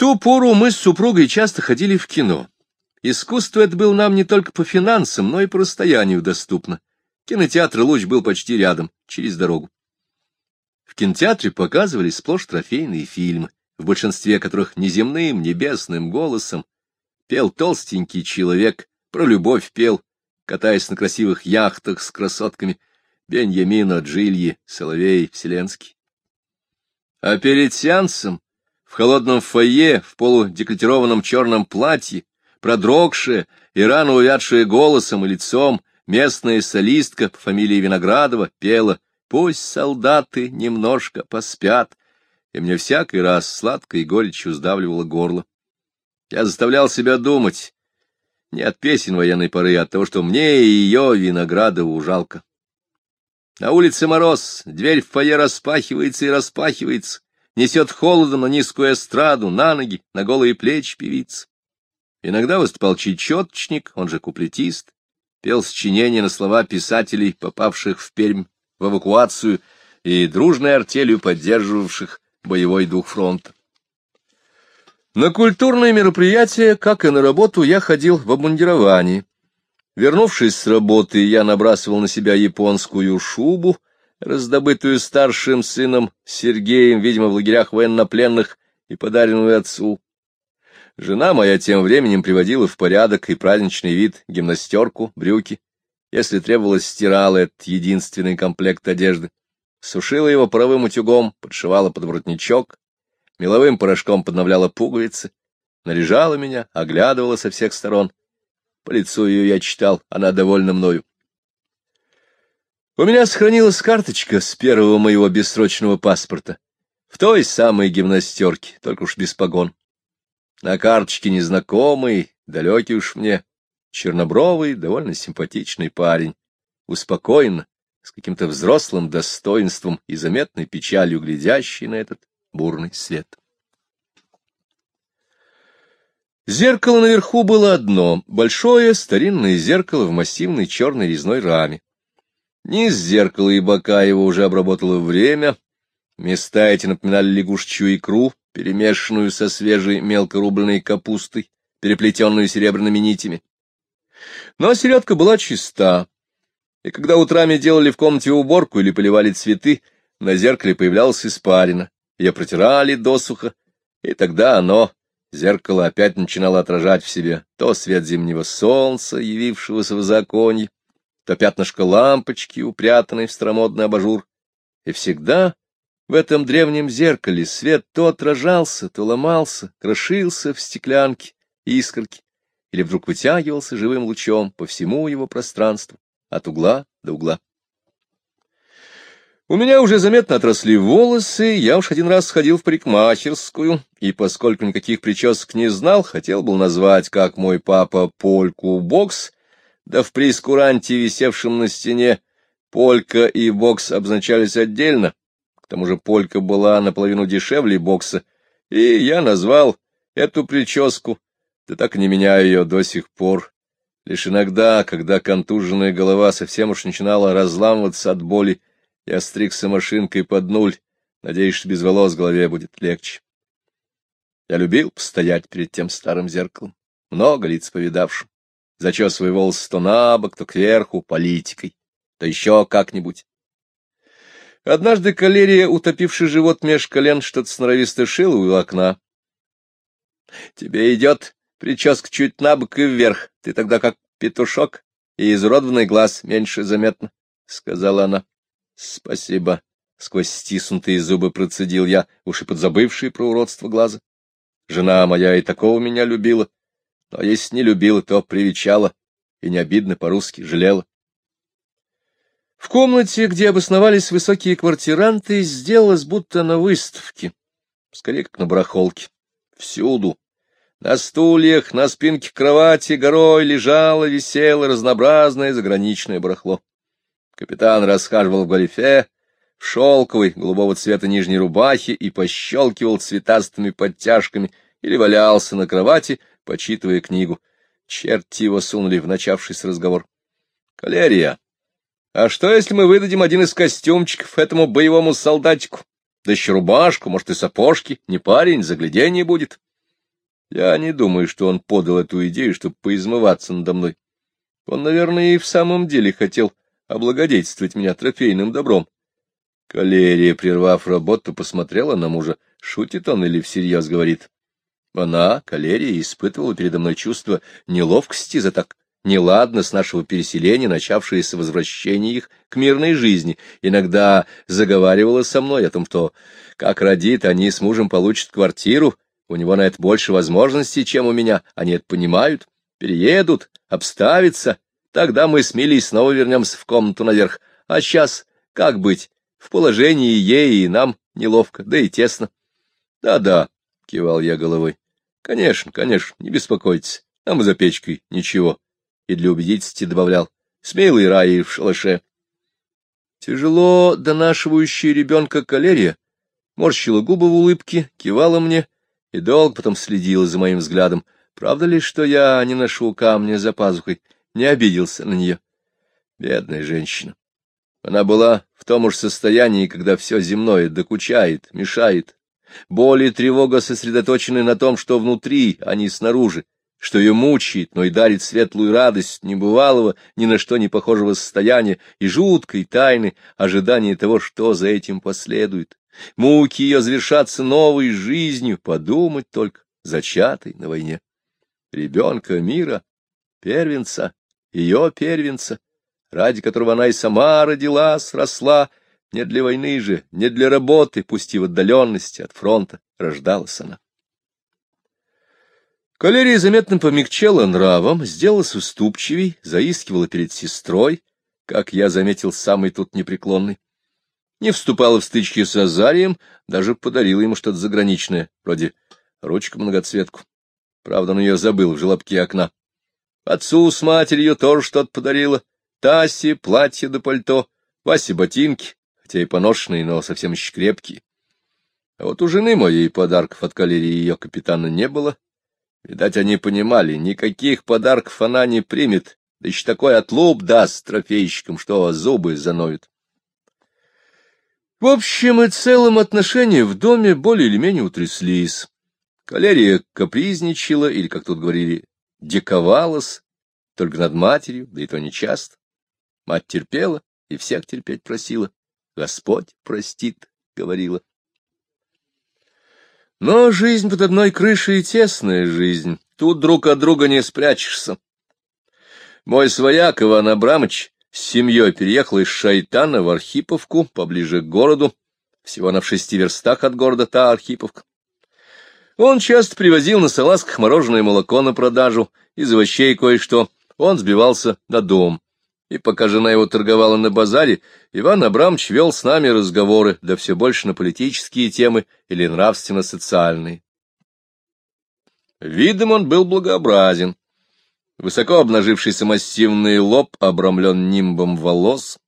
ту пору мы с супругой часто ходили в кино. Искусство это было нам не только по финансам, но и по расстоянию доступно. Кинотеатр «Луч» был почти рядом, через дорогу. В кинотеатре показывали сплошь трофейные фильмы, в большинстве которых неземным, небесным голосом пел толстенький человек, про любовь пел, катаясь на красивых яхтах с красотками, Беньямино, Джильи, Соловей, Вселенский. А перед сеансом в холодном фойе, в полудекольтированном черном платье, продрогшая и рано увядшая голосом и лицом, местная солистка по фамилии Виноградова пела «Пусть солдаты немножко поспят», и мне всякий раз сладкой горечью сдавливало горло. Я заставлял себя думать, не от песен военной поры, а от того, что мне и ее Виноградову жалко. На улице мороз, дверь в фойе распахивается и распахивается, несет холодом на низкую эстраду, на ноги, на голые плечи певиц. Иногда выступал чечеточник, он же куплетист, пел сочинения на слова писателей, попавших в Пермь в эвакуацию и дружной артелью поддерживавших боевой дух фронта. На культурные мероприятия, как и на работу, я ходил в обмундировании. Вернувшись с работы, я набрасывал на себя японскую шубу, раздобытую старшим сыном Сергеем, видимо, в лагерях военнопленных, и подаренную отцу. Жена моя тем временем приводила в порядок и праздничный вид, гимнастерку, брюки. Если требовалось, стирала этот единственный комплект одежды. Сушила его паровым утюгом, подшивала под воротничок, меловым порошком подновляла пуговицы, наряжала меня, оглядывала со всех сторон. По лицу ее я читал, она довольна мною. У меня сохранилась карточка с первого моего бессрочного паспорта, в той самой гимнастерке, только уж без погон. На карточке незнакомый, далекий уж мне, чернобровый, довольно симпатичный парень, успокоенно, с каким-то взрослым достоинством и заметной печалью глядящий на этот бурный свет. Зеркало наверху было одно, большое старинное зеркало в массивной черной резной раме. Низ зеркала и бока его уже обработало время, места эти напоминали лягушечью икру, перемешанную со свежей мелкорубленной капустой, переплетенную серебряными нитями. Но середка была чиста, и когда утрами делали в комнате уборку или поливали цветы, на зеркале появлялась испарина, ее протирали досуха, и тогда оно, зеркало, опять начинало отражать в себе то свет зимнего солнца, явившегося в законе, то пятнышко лампочки, упрятанной в старомодный абажур, и всегда в этом древнем зеркале свет то отражался, то ломался, крошился в стеклянке, искорки, или вдруг вытягивался живым лучом по всему его пространству, от угла до угла. У меня уже заметно отросли волосы, я уж один раз сходил в парикмахерскую, и поскольку никаких причесок не знал, хотел был назвать, как мой папа, польку бокс, да в прескуранте, висевшем на стене, полька и бокс обозначались отдельно, к тому же полька была наполовину дешевле бокса, и я назвал эту прическу, да так не меняю ее до сих пор. Лишь иногда, когда контуженная голова совсем уж начинала разламываться от боли, я стригся машинкой под нуль, надеясь, что без волос голове будет легче. Я любил постоять перед тем старым зеркалом, много лиц повидавшим, зачесывая волосы то на бок, то кверху, политикой, то еще как-нибудь. Однажды калерия, утопивший живот меж колен, что-то сноровисто шила у окна. — Тебе идет прическа чуть на бок и вверх, ты тогда как петушок, и изуродованный глаз меньше заметно, — сказала она. Спасибо. Сквозь стиснутые зубы процедил я, уж и подзабывший про уродство глаза. Жена моя и такого меня любила. Но если не любила, то привечала, и не обидно по-русски жалела. В комнате, где обосновались высокие квартиранты, сделалось будто на выставке, скорее как на барахолке. Всюду, на стульях, на спинке кровати горой лежало, висело разнообразное заграничное барахло. Капитан расхаживал в галифе, в шелковой голубого цвета нижней рубахе и пощелкивал цветастыми подтяжками или валялся на кровати, почитывая книгу. Черти его сунули в начавшийся разговор. — Калерия, а что, если мы выдадим один из костюмчиков этому боевому солдатику? Да еще рубашку, может, и сапожки. Не парень, заглядение будет. Я не думаю, что он подал эту идею, чтобы поизмываться надо мной. Он, наверное, и в самом деле хотел облагодетельствовать меня трофейным добром. Калерия, прервав работу, посмотрела на мужа. Шутит он или всерьез говорит? Она, Калерия, испытывала передо мной чувство неловкости за так неладно с нашего переселения, начавшееся возвращение их к мирной жизни. Иногда заговаривала со мной о том, что, как родит, они с мужем получат квартиру, у него на это больше возможностей, чем у меня, они это понимают, переедут, обставятся, тогда мы с Милей снова вернемся в комнату наверх. А сейчас, как быть, в положении ей и нам неловко, да и тесно. Да — кивал я головой. — Конечно, конечно, не беспокойтесь, нам и за печкой ничего. И для убедительности добавлял. — Смелый рай в шалаше. Тяжело донашивающая ребенка калерия морщила губы в улыбке, кивала мне — и долго потом следила за моим взглядом. Правда ли, что я не ношу камня за пазухой, не обиделся на нее? Бедная женщина. Она была в том уж состоянии, когда все земное докучает, мешает. Боль и тревога сосредоточены на том, что внутри, а не снаружи, что ее мучает, но и дарит светлую радость небывалого, ни на что не похожего состояния и жуткой тайны ожидания того, что за этим последует. Муки ее завершатся новой жизнью, подумать только, зачатой на войне. Ребенка мира, первенца, ее первенца, ради которого она и сама родилась, росла, не для войны же, не для работы, пусть и в отдаленности от фронта, рождалась она. Калерия заметно помягчела нравом, сделалась уступчивей, заискивала перед сестрой, как я заметил, самый тут непреклонный не вступала в стычки с Азарием, даже подарила ему что-то заграничное, вроде ручку-многоцветку. Правда, он ее забыл в желобке окна. Отцу с матерью тоже что-то подарила. Тасе платье да пальто, Васе ботинки, и поношенные, но совсем еще крепкие. А вот у жены моей подарков от калерии ее капитана не было. Видать, они понимали, никаких подарков она не примет, да еще такой отлуп даст трофейщикам, что зубы заноют. В общем и целом отношения в доме более или менее утряслись. Калерия капризничала, или, как тут говорили, диковалась, только над матерью, да и то не часто. Мать терпела и всех терпеть просила. Господь простит, говорила. Но жизнь под одной крышей — тесная жизнь, тут друг от друга не спрячешься. Мой свояк Иван Абрамович с семьей переехал из Шайтана в Архиповку, поближе к городу, всего на в шести верстах от города та Архиповка. Он часто привозил на салазках мороженое молоко на продажу, из овощей кое-что. Он сбивался на дом. И пока жена его торговала на базаре, Иван Абрамович вел с нами разговоры, да все больше на политические темы или нравственно-социальные. Видом он был благообразен, Высоко обнажившийся массивный лоб обрамлен нимбом волос,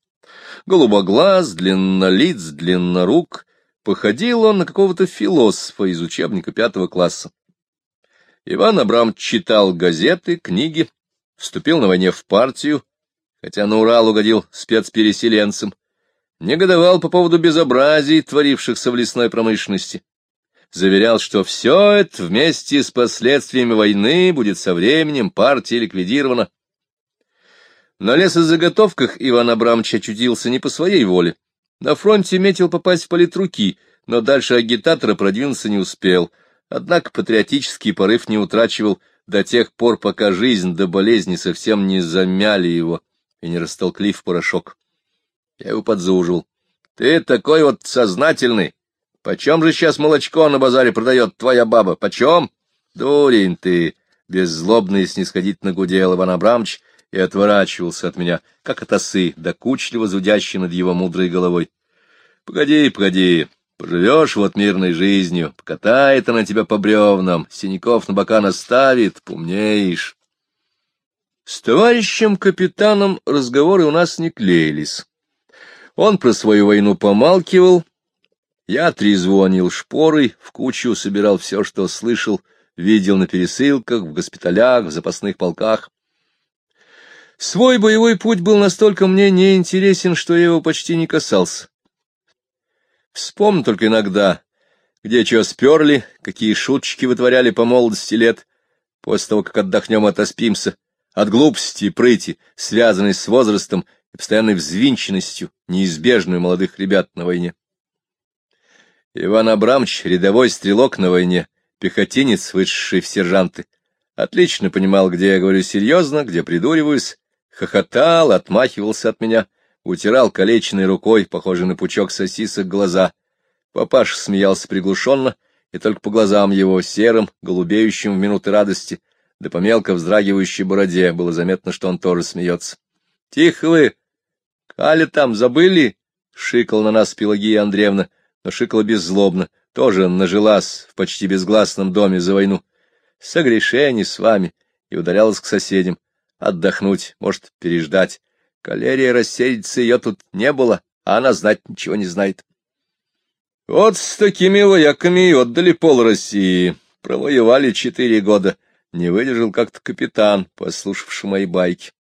голубоглаз, длиннолиц, длиннорук, походил он на какого-то философа из учебника пятого класса. Иван Абрам читал газеты, книги, вступил на войне в партию, хотя на Урал угодил спецпереселенцем, негодовал по поводу безобразий, творившихся в лесной промышленности заверял, что все это вместе с последствиями войны будет со временем партия ликвидирована. На лесозаготовках Иван Абрамович очутился не по своей воле. На фронте метил попасть в политруки, но дальше агитатора продвинуться не успел. Однако патриотический порыв не утрачивал до тех пор, пока жизнь до болезни совсем не замяли его и не растолкли в порошок. Я его подзужил. — Ты такой вот сознательный, Почем же сейчас молочко на базаре продает твоя баба? Почем? Дурень ты! Беззлобно и снисходительно гудел Иван Абрамович и отворачивался от меня, как от осы, докучливо зудящий над его мудрой головой. Погоди, погоди, поживешь вот мирной жизнью, покатает она тебя по бревнам, синяков на бока наставит, помнеешь. С товарищем капитаном разговоры у нас не клеились. Он про свою войну помалкивал, я трезвонил шпорой, в кучу собирал все, что слышал, видел на пересылках, в госпиталях, в запасных полках. Свой боевой путь был настолько мне неинтересен, что я его почти не касался. Вспомню только иногда, где чего сперли, какие шуточки вытворяли по молодости лет, после того, как отдохнем отоспимся, от глупости и прыти, связанной с возрастом и постоянной взвинченностью, неизбежной у молодых ребят на войне. Иван Абрамович, рядовой стрелок на войне, пехотинец, вышедший в сержанты, отлично понимал, где я говорю серьезно, где придуриваюсь, хохотал, отмахивался от меня, утирал калеченной рукой, похожей на пучок сосисок, глаза. Папаша смеялся приглушенно, и только по глазам его, серым, голубеющим в минуты радости, да по мелко вздрагивающей бороде, было заметно, что он тоже смеется. — Тихо вы! Кали там забыли? — шикал на нас Пелагия Андреевна, но шикала беззлобно, тоже нажилась в почти безгласном доме за войну. Согрешение с вами, и ударялась к соседям. Отдохнуть, может, переждать. Калерия рассеется, ее тут не было, а она знать ничего не знает. Вот с такими вояками и отдали пол России. Провоевали четыре года. Не выдержал как-то капитан, послушавший мои байки.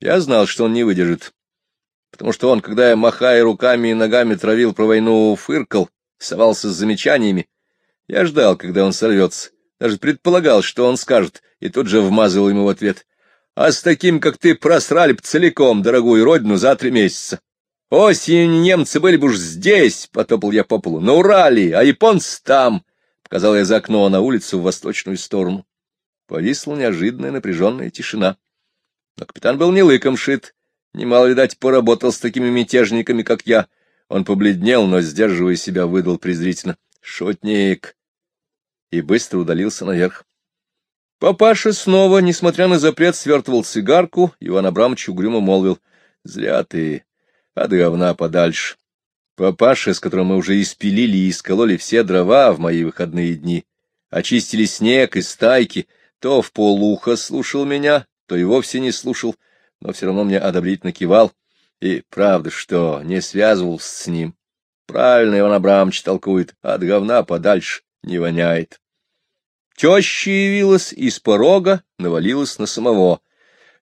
Я знал, что он не выдержит, потому что он, когда я, махая руками и ногами, травил про войну, фыркал, совался с замечаниями. Я ждал, когда он сорвется, даже предполагал, что он скажет, и тут же вмазал ему в ответ. А с таким, как ты, просрали б целиком дорогую родину за три месяца. Осенью немцы были бы уж здесь, — потопал я по полу, — на Урале, а японцы там, — показал я за окно на улицу в восточную сторону. Повисла неожиданная напряженная тишина. Но капитан был не лыком шит, немало, видать, поработал с такими мятежниками, как я. Он побледнел, но, сдерживая себя, выдал презрительно. — Шутник! И быстро удалился наверх. Папаша снова, несмотря на запрет, свертывал сигарку, Иван Абрамович угрюмо молвил. — Зря ты от говна подальше. Папаша, с которым мы уже испилили и искололи все дрова в мои выходные дни, очистили снег и стайки, то в полуха слушал меня, то и вовсе не слушал, но все равно мне одобрительно кивал. И правда, что не связывался с ним. Правильно Иван Абрамович толкует, от говна подальше не воняет. Теща явилась из порога, навалилась на самого.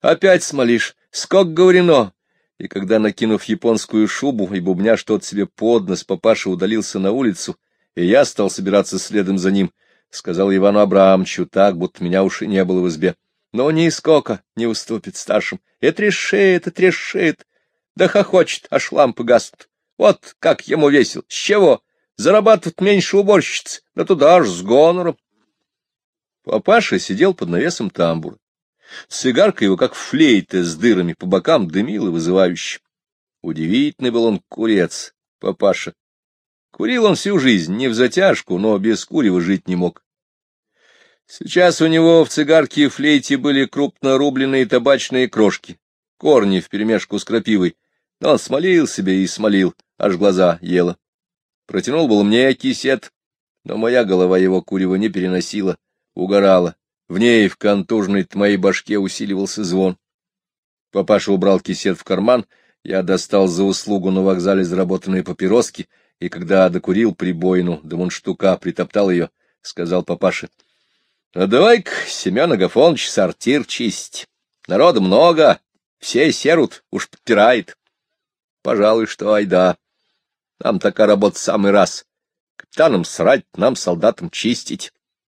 Опять смолишь, скок говорено, и когда, накинув японскую шубу и бубня что-то себе под нос, папаша удалился на улицу, и я стал собираться следом за ним, сказал Ивану Абрамовичу так, будто меня уж и не было в избе. Но нисколько не уступит старшим. Это решит, это решит. Да хохочет, аж лампы гаснут. Вот как ему весел. С чего? Зарабатывать меньше уборщиц, да туда аж с гонором. Папаша сидел под навесом тамбура. Цигарка его, как флейта с дырами по бокам, дымила вызывающе. Удивительный был он курец, папаша. Курил он всю жизнь, не в затяжку, но без курева жить не мог. Сейчас у него в цигарке и флейте были крупно рубленные табачные крошки, корни вперемешку с крапивой, но он смолил себе и смолил, аж глаза ела. Протянул был мне кисет, но моя голова его курева не переносила, угорала. В ней, в контужной моей башке, усиливался звон. Папаша убрал кисет в карман, я достал за услугу на вокзале заработанные папироски, и когда докурил прибойну до мундштука, притоптал ее, сказал папаше, — А давай-ка, Семен Агафонович, сортир чисть. Народу много, все серут, уж подпирает. Пожалуй, что айда. Нам такая работа самый раз. Капитанам срать, нам, солдатам, чистить.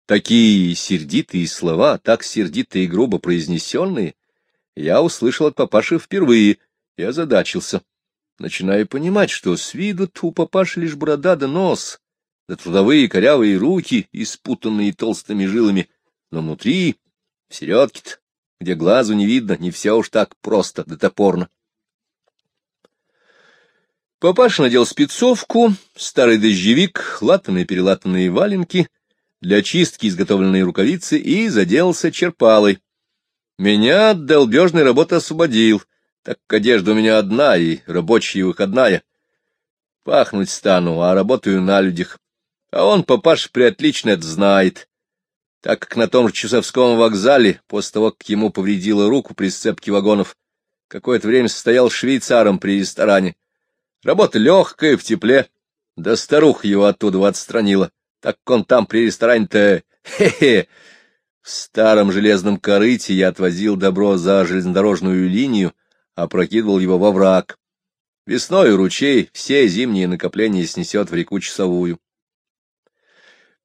Такие сердитые слова, так сердито и грубо произнесенные, я услышал от папаши впервые и озадачился, начиная понимать, что с виду у папаши лишь борода да нос, да трудовые корявые руки, испутанные толстыми жилами, но внутри, в середке где глазу не видно, не все уж так просто да топорно. Папаша надел спецовку, старый дождевик, латанные-перелатанные валенки — для чистки изготовленные рукавицы и заделался черпалой. Меня от долбежной работы освободил, так как одежда у меня одна и рабочая и выходная. Пахнуть стану, а работаю на людях. А он, папаш, приотлично это знает, так как на том же Чусовском вокзале, после того, как ему повредила руку при сцепке вагонов, какое-то время состоял швейцаром при ресторане. Работа легкая, в тепле, да старуха его оттуда отстранила так как он там при ресторане-то... Хе-хе! В старом железном корыте я отвозил добро за железнодорожную линию, опрокидывал его во враг. Весной ручей все зимние накопления снесет в реку Часовую.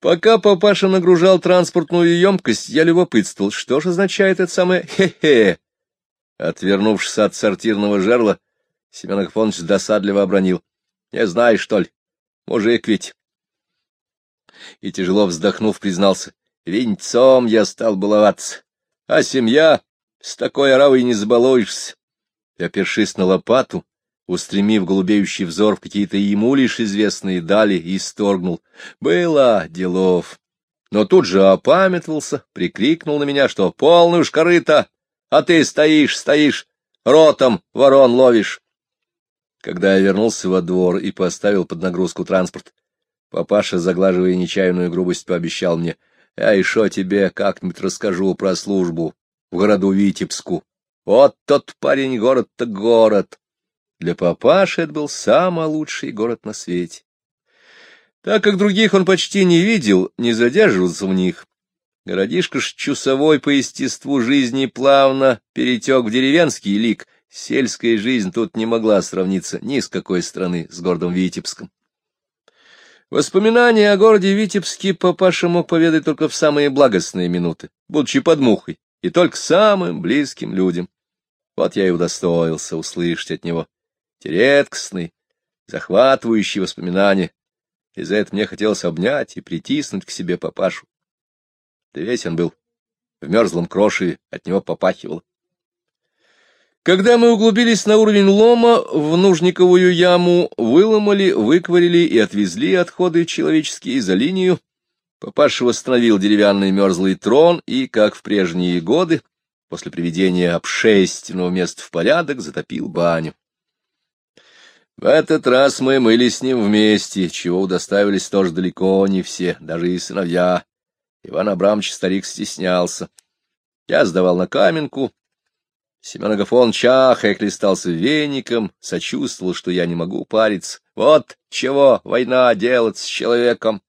Пока папаша нагружал транспортную емкость, я любопытствовал, что же означает это самое «хе-хе». Отвернувшись от сортирного жерла, Семен Афонович досадливо обронил. — Не знаешь, что ли? Мужик ведь. И, тяжело вздохнув, признался. — Винцом я стал баловаться. А семья? С такой оравой не забалуешься. И, опершись на лопату, устремив голубеющий взор в какие-то ему лишь известные дали, исторгнул. Было делов. Но тут же опамятовался, прикрикнул на меня, что полный уж корыто, а ты стоишь, стоишь, ротом ворон ловишь. Когда я вернулся во двор и поставил под нагрузку транспорт, папаша, заглаживая нечаянную грубость, пообещал мне, «Я еще тебе как-нибудь расскажу про службу в городу Витебску. Вот тот парень город-то город». Для папаши это был самый лучший город на свете. Так как других он почти не видел, не задерживался в них. Городишко ж чусовой по естеству жизни плавно перетек в деревенский лик, Сельская жизнь тут не могла сравниться ни с какой страны с городом Витебском. Воспоминания о городе Витебске папаша мог поведать только в самые благостные минуты, будучи под мухой, и только самым близким людям. Вот я и удостоился услышать от него те редкостные, захватывающие воспоминания, и за это мне хотелось обнять и притиснуть к себе папашу. Да весь он был в мерзлом крошеве, от него попахивало. Когда мы углубились на уровень лома, в нужниковую яму выломали, выкварили и отвезли отходы человеческие за линию, папаша восстановил деревянный мерзлый трон и, как в прежние годы, после приведения обшестенного места в порядок, затопил баню. В этот раз мы мыли с ним вместе, чего удоставились тоже далеко не все, даже и сыновья. Иван Абрамович старик стеснялся. Я сдавал на каменку, Семен Агафон чахая хлестался веником, сочувствовал, что я не могу париться. Вот чего война делать с человеком.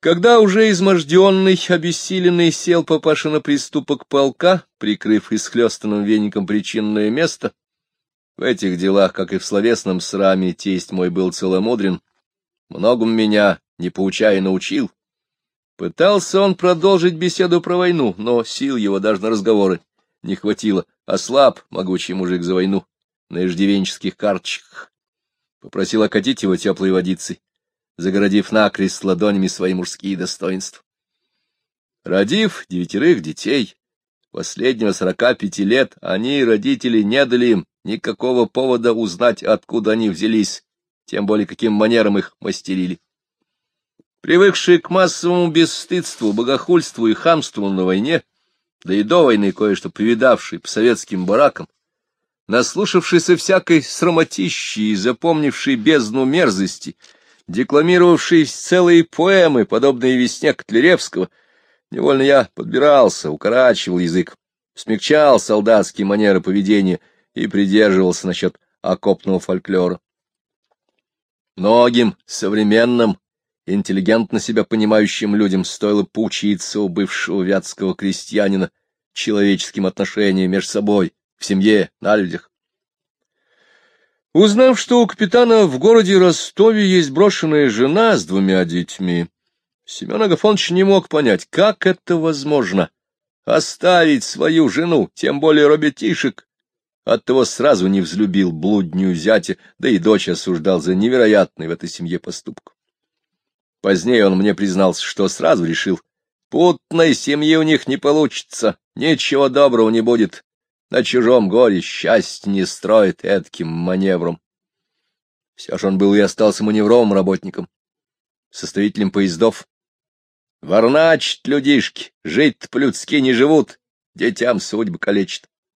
Когда уже изможденный, обессиленный сел папаша на приступок полка, прикрыв исхлестанным веником причинное место, в этих делах, как и в словесном сраме, тесть мой был целомудрен, многому меня, не поучая, научил. Пытался он продолжить беседу про войну, но сил его даже на разговоры не хватило, ослаб могучий мужик за войну на иждивенческих карточках. Попросил окатить его теплой водицей, загородив накрест ладонями свои мужские достоинства. Родив девятерых детей, последнего сорока пяти лет, они, родители, не дали им никакого повода узнать, откуда они взялись, тем более каким манером их мастерили. Привыкшие к массовому бесстыдству, богохульству и хамству на войне, да и до войны кое-что повидавший по советским баракам, наслушавшийся всякой срамотищи и запомнивший бездну мерзости, декламировавший целые поэмы, подобные весне Котляревского, невольно я подбирался, укорачивал язык, смягчал солдатские манеры поведения и придерживался насчет окопного фольклора. Многим современным интеллигентно себя понимающим людям стоило поучиться у бывшего вятского крестьянина человеческим отношениям между собой, в семье, на людях. Узнав, что у капитана в городе Ростове есть брошенная жена с двумя детьми, Семен Агафонович не мог понять, как это возможно — оставить свою жену, тем более робетишек. Оттого сразу не взлюбил блуднюю зятя, да и дочь осуждал за невероятный в этой семье поступок. Позднее он мне признался, что сразу решил, путной семьи у них не получится, ничего доброго не будет. На чужом горе счастье не строит этким маневром. Все же он был и остался маневровым работником, составителем поездов. Ворначат людишки, жить по-людски не живут, детям судьбы калечат.